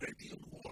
great deal more.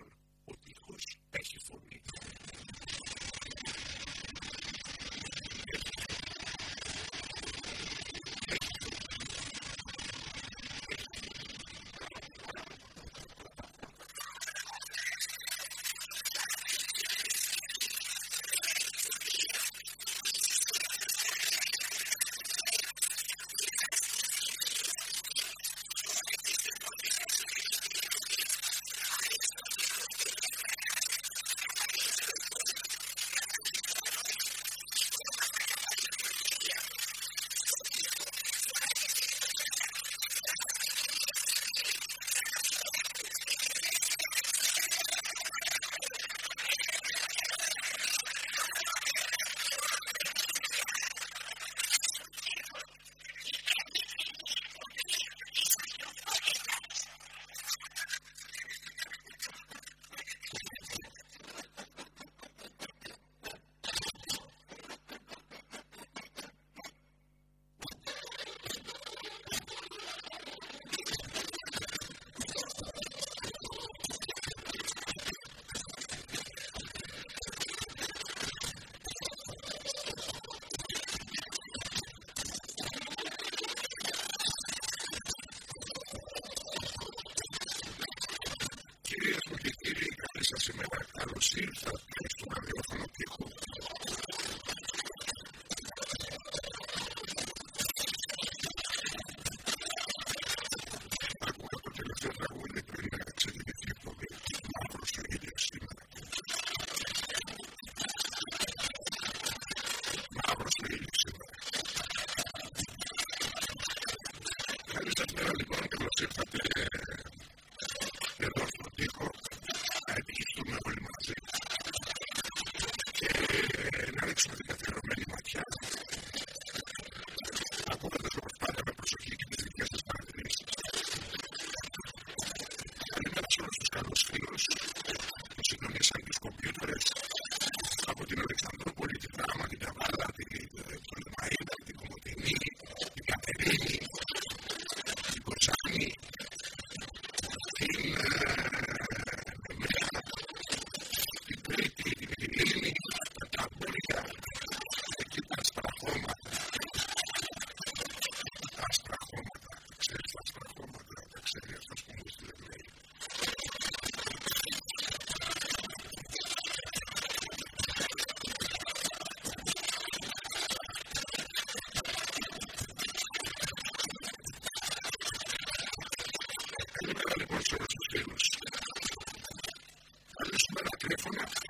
Yeah.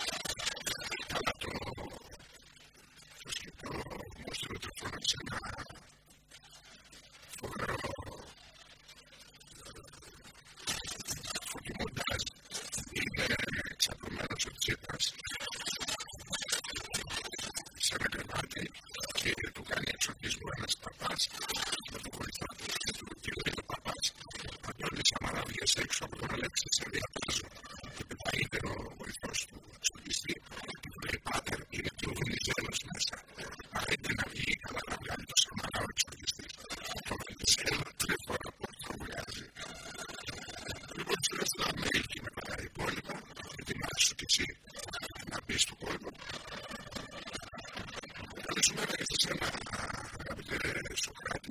Christ.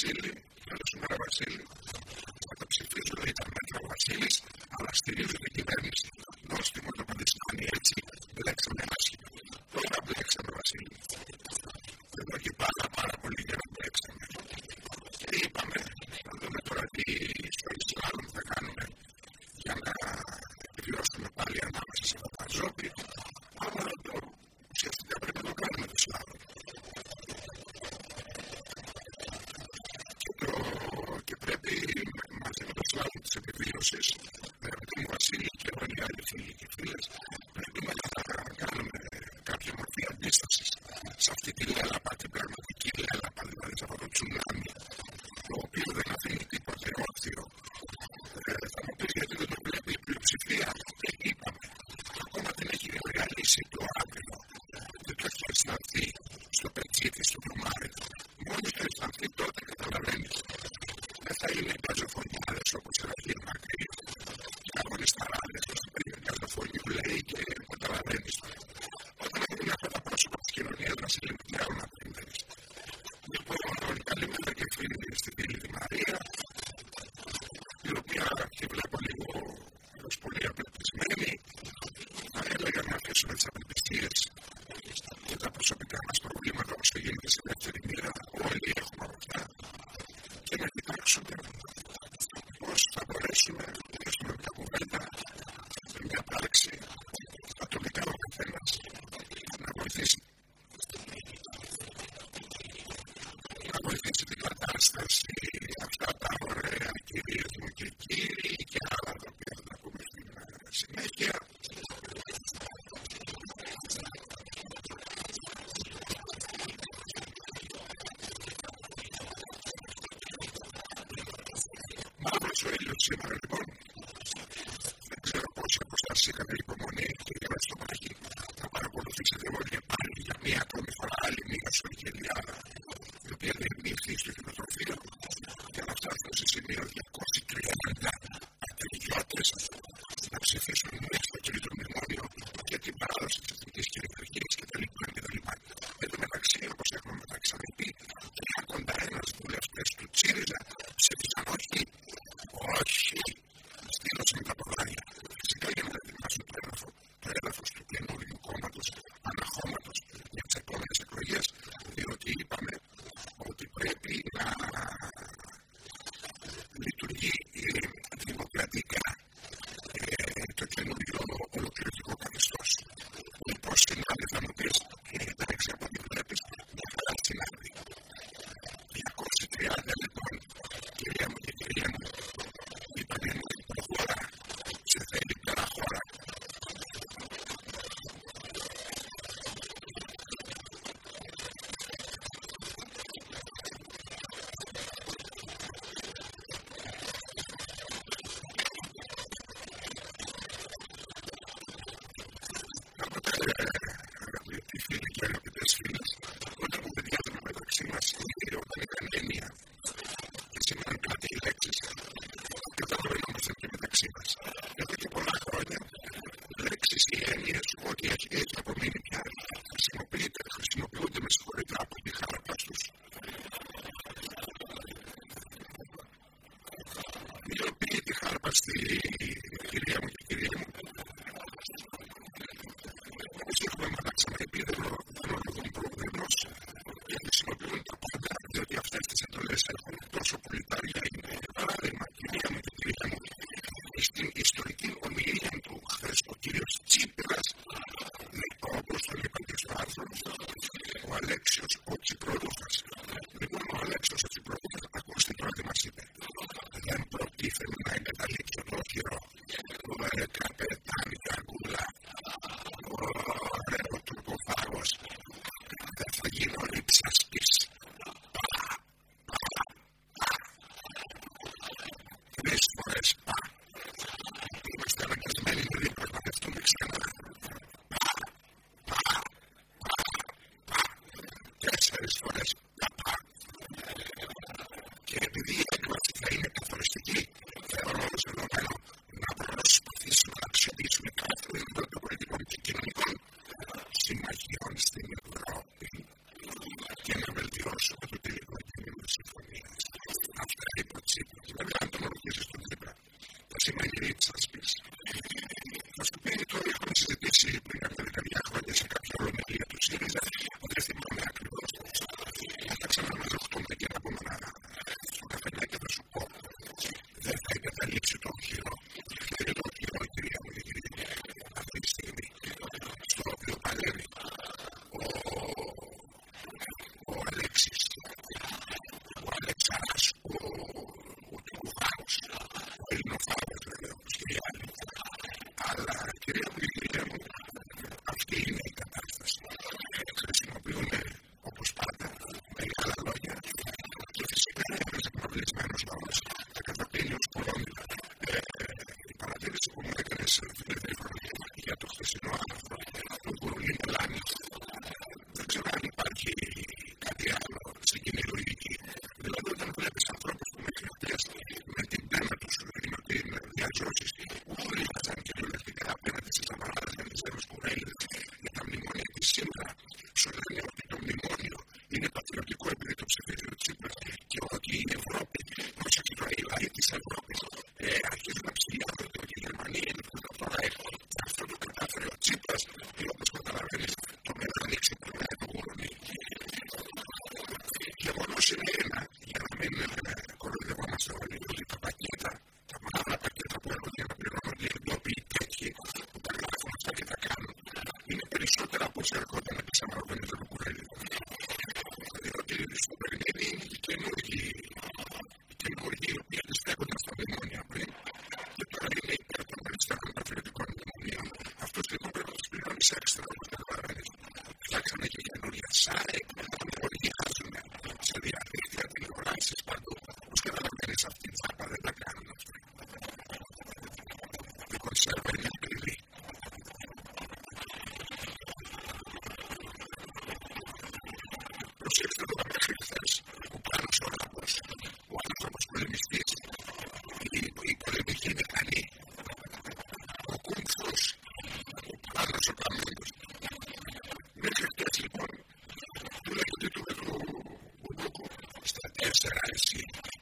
Βασίλη, καλώς Βασίλη. Θα τα ψηφίζω ήταν μέτρα ο Βασίλης, αλλά στηρίζω not see. σήμερα λοιπόν δεν ξέρω πόσα από εσάς see you later.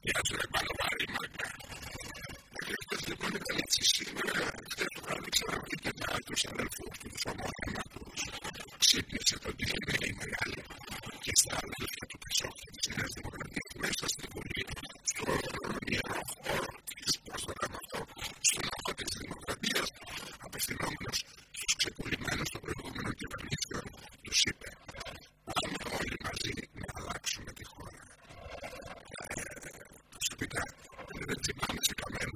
mira, se could be done. And to come in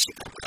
speech.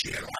Σε τι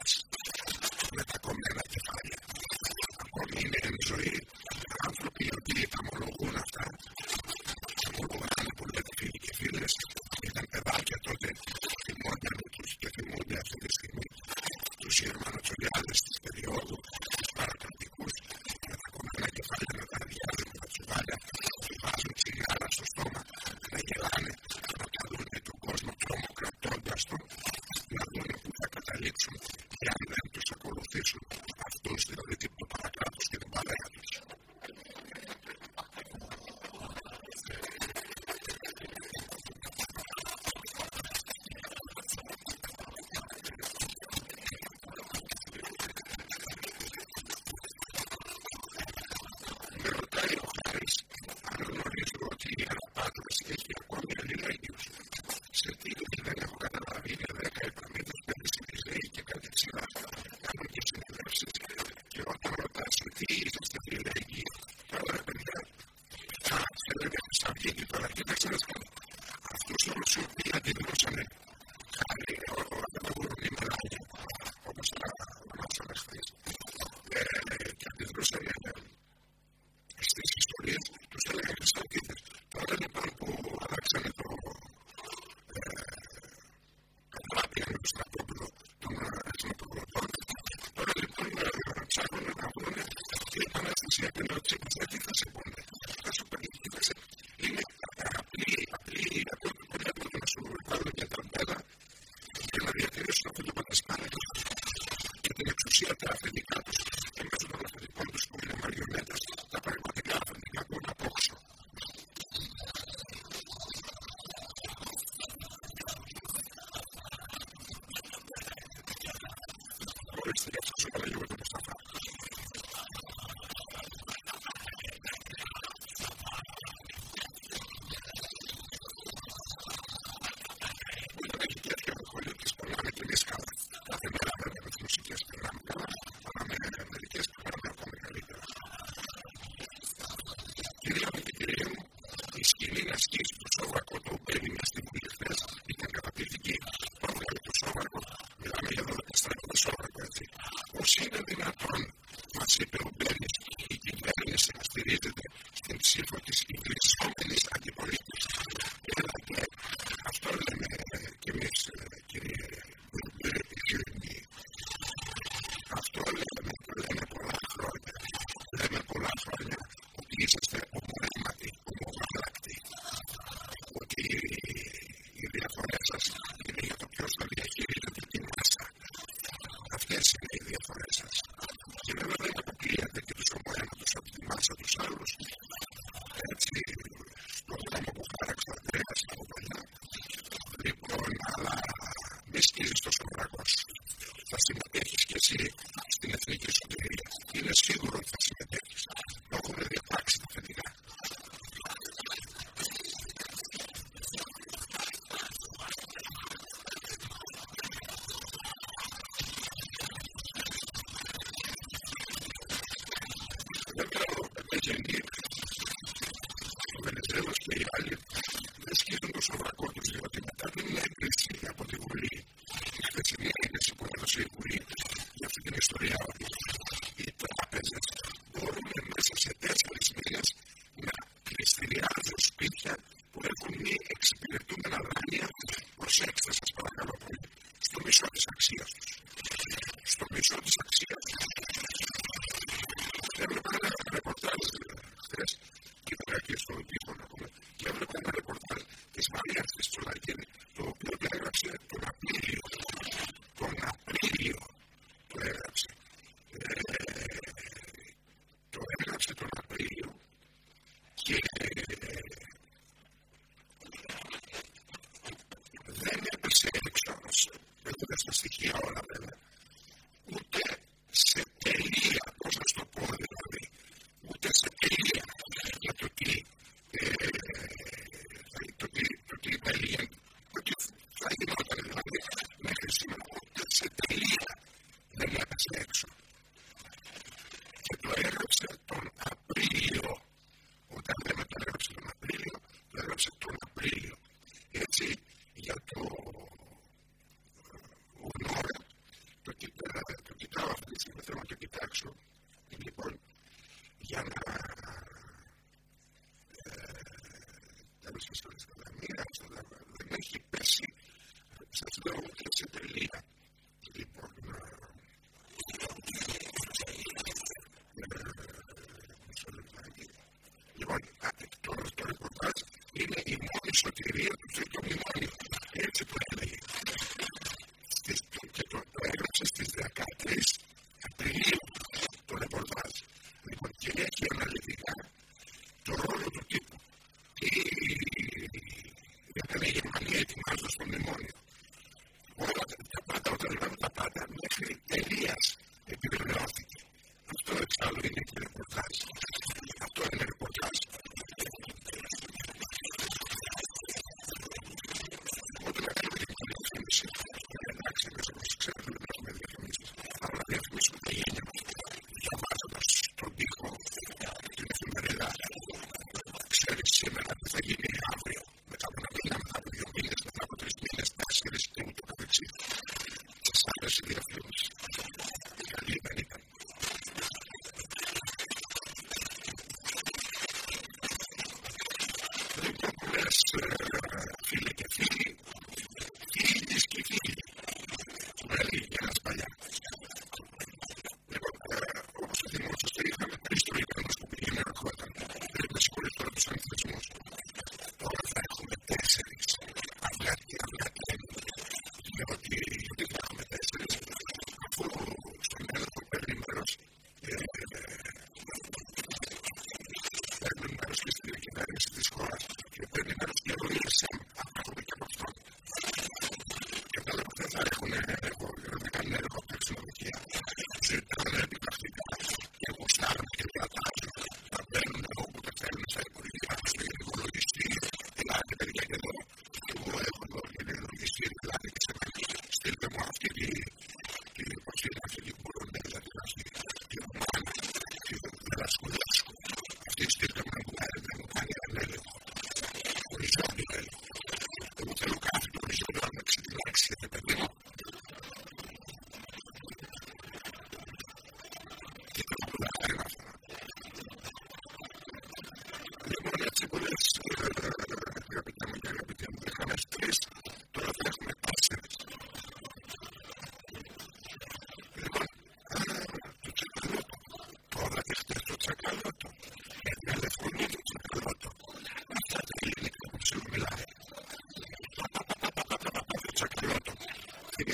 είχαμε just want to be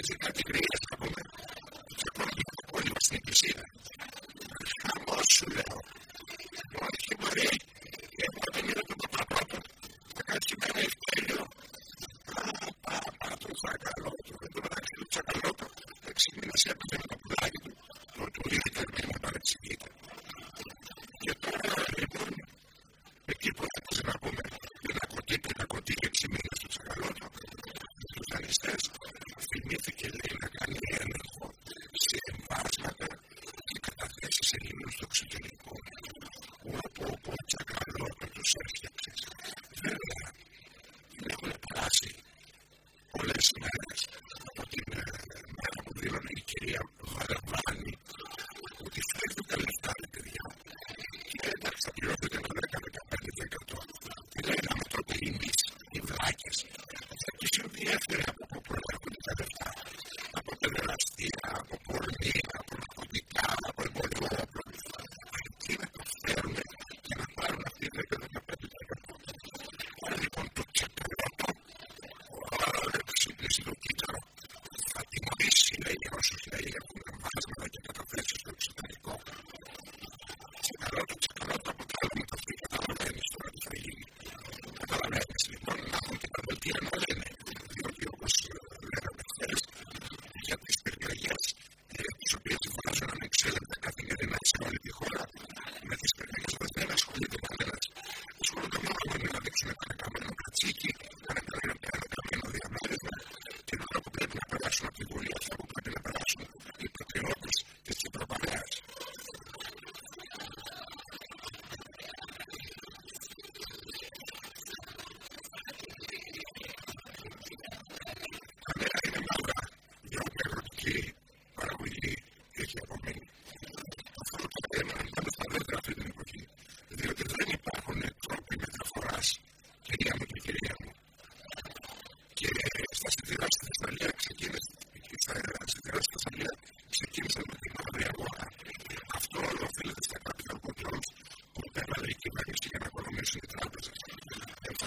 música que crea oxygen Yeah.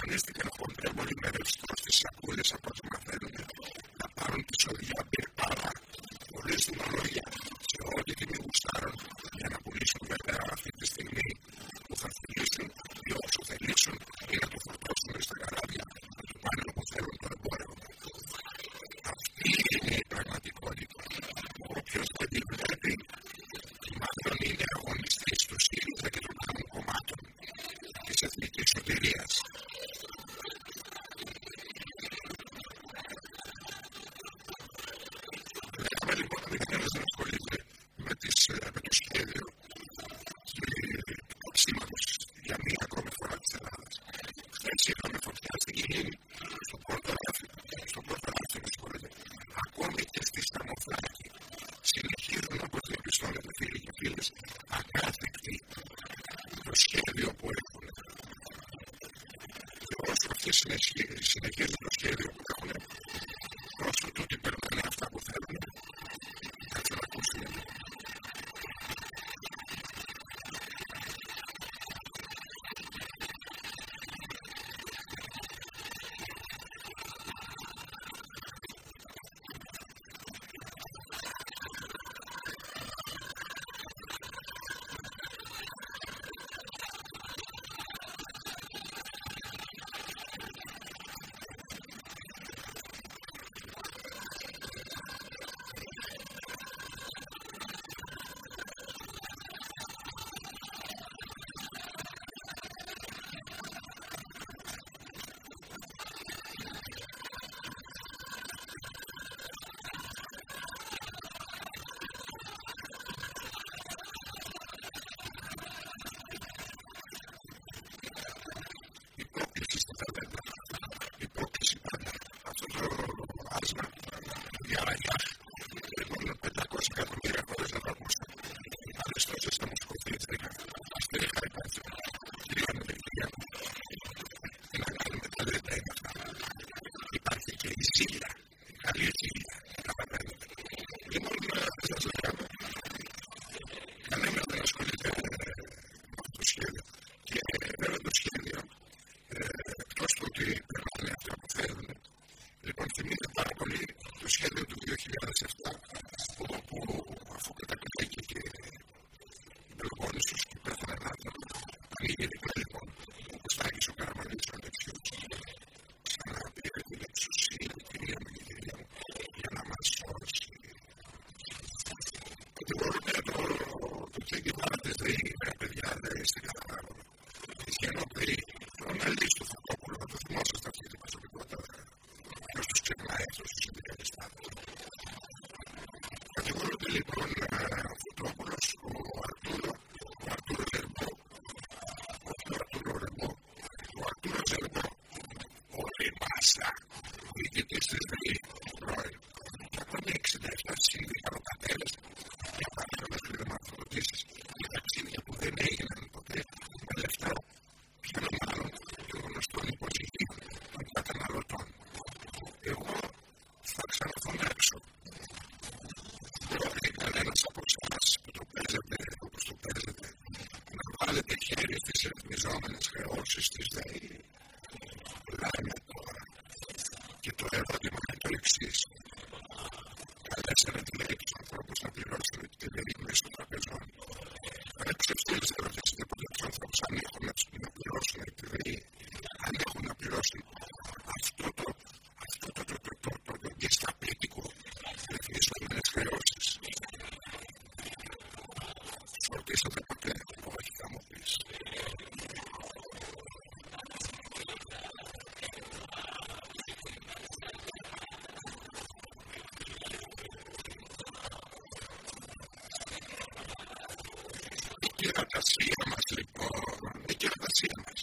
Αναγκαστικά να με ρευστός στι σακούλες Michigan. komen, dat kunnen ook zusters zijn. κερατασία μας λοιπόν, η κερατασία μας.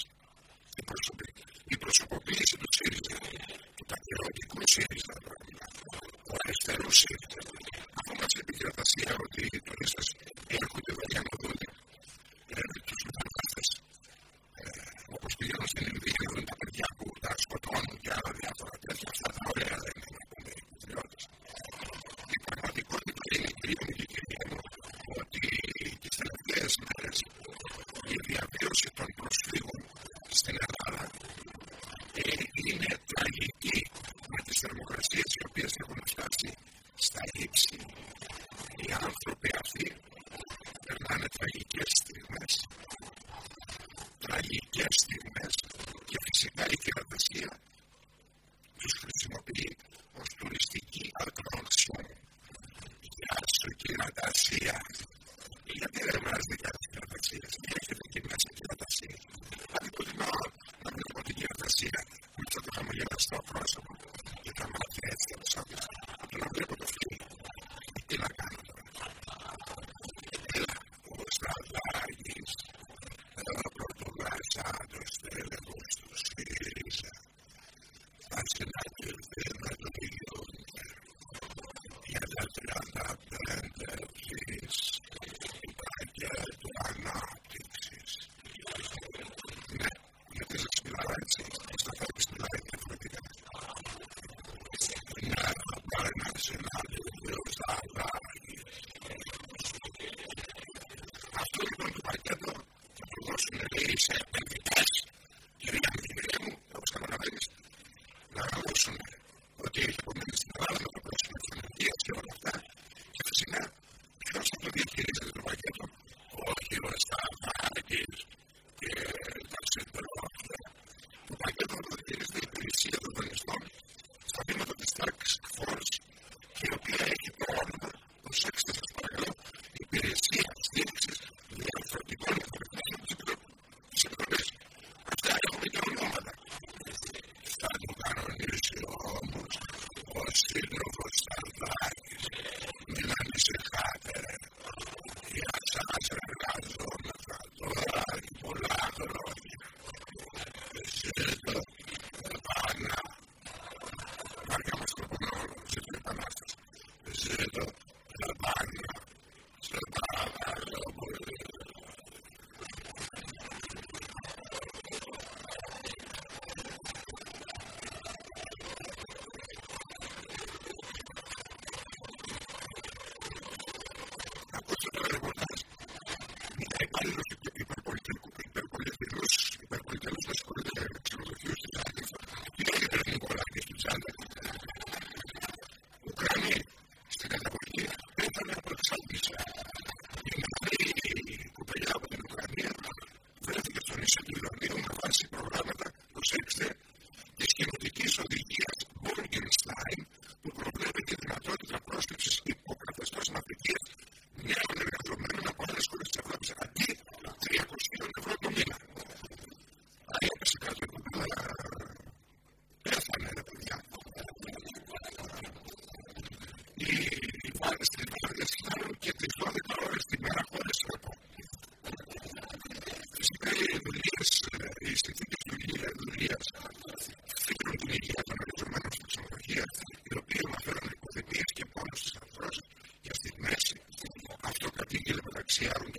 bloquearon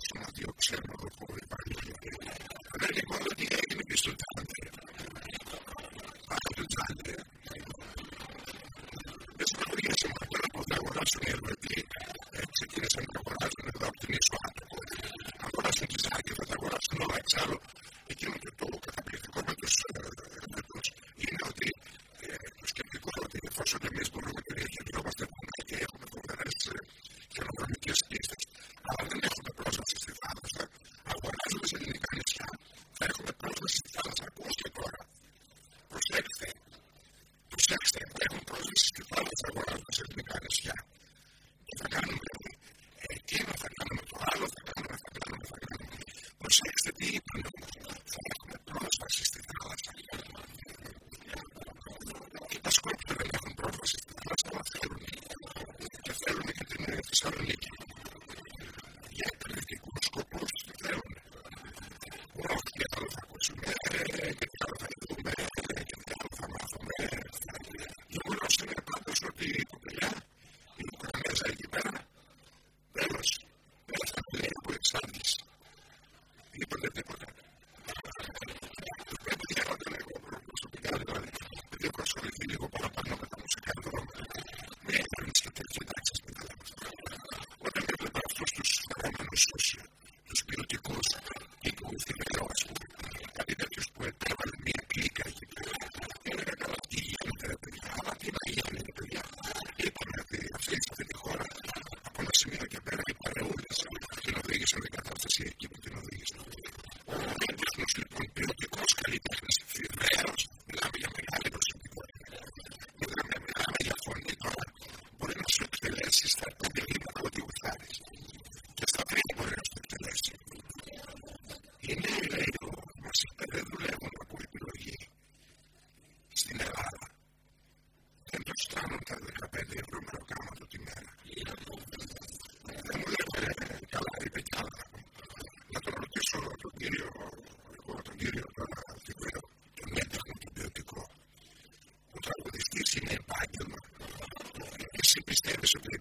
όμως τώρα.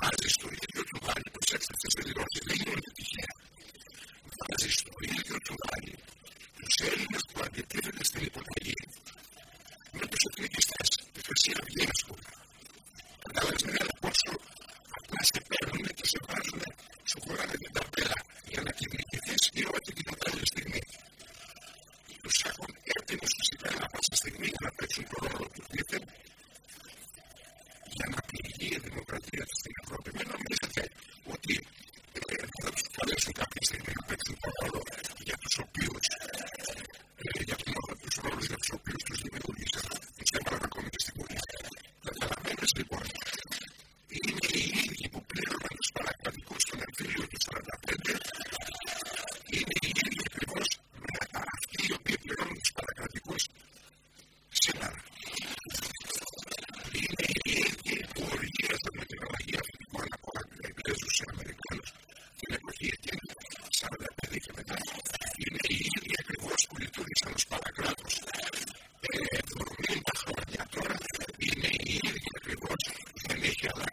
Βάζει στο ίδιο του βάλει, προσέξτε αυτέ τι δηλώσεις, δεν είναι όλη επιτυχία.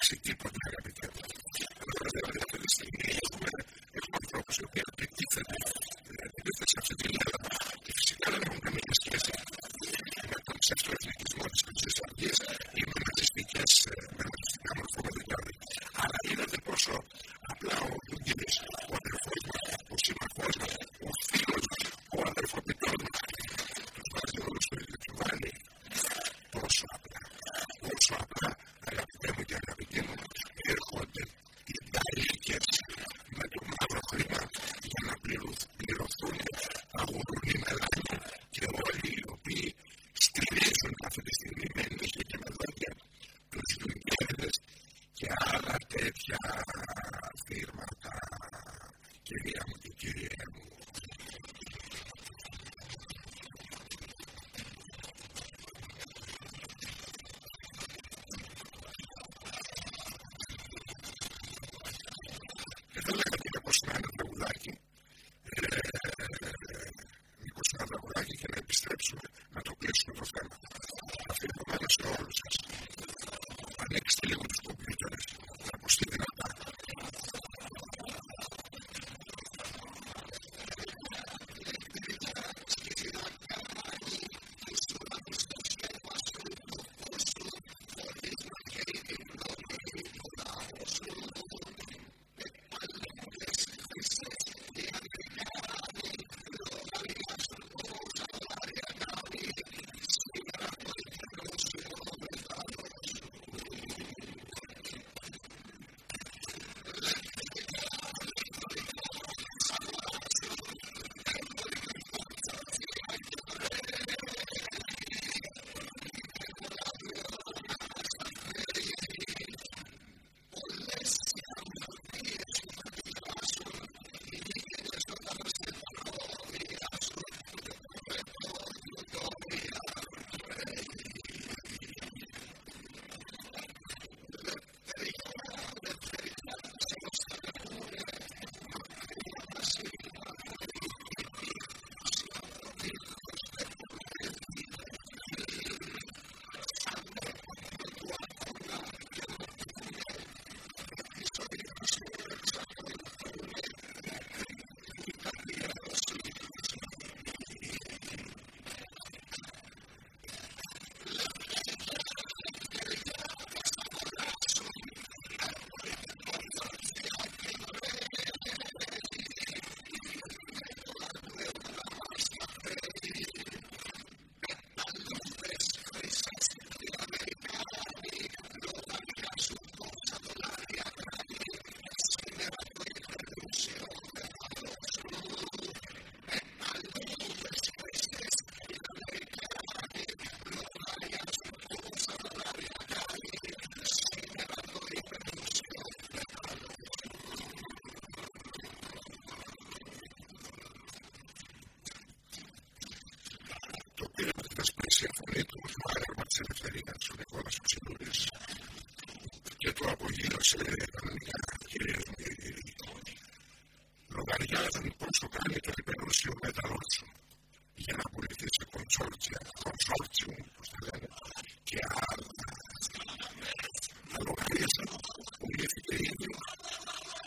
actually did Sure. Στις οποίες ήταν μια καλή εμπειρία. Λογαριά ήταν λοιπόν στο κάνει το δημοσιογράφο για να βοηθήσει κονσόρτσια, κονσόρτσια και άρα τα μεγάλα. Το λογαρίστατο που γεννήθηκε η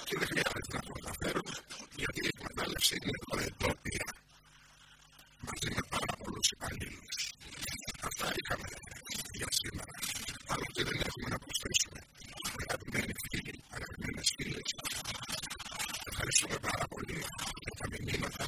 και δεν χρειάζεται να το μεταφέρουμε γιατί η εκμετάλλευση είναι είναι πάρα πολλούς. Αυτά είχαμε για σήμερα. Πάνω και δεν έχουμε να προσθέσουμε. συνεπάρει πολύ. Τα μηνύματα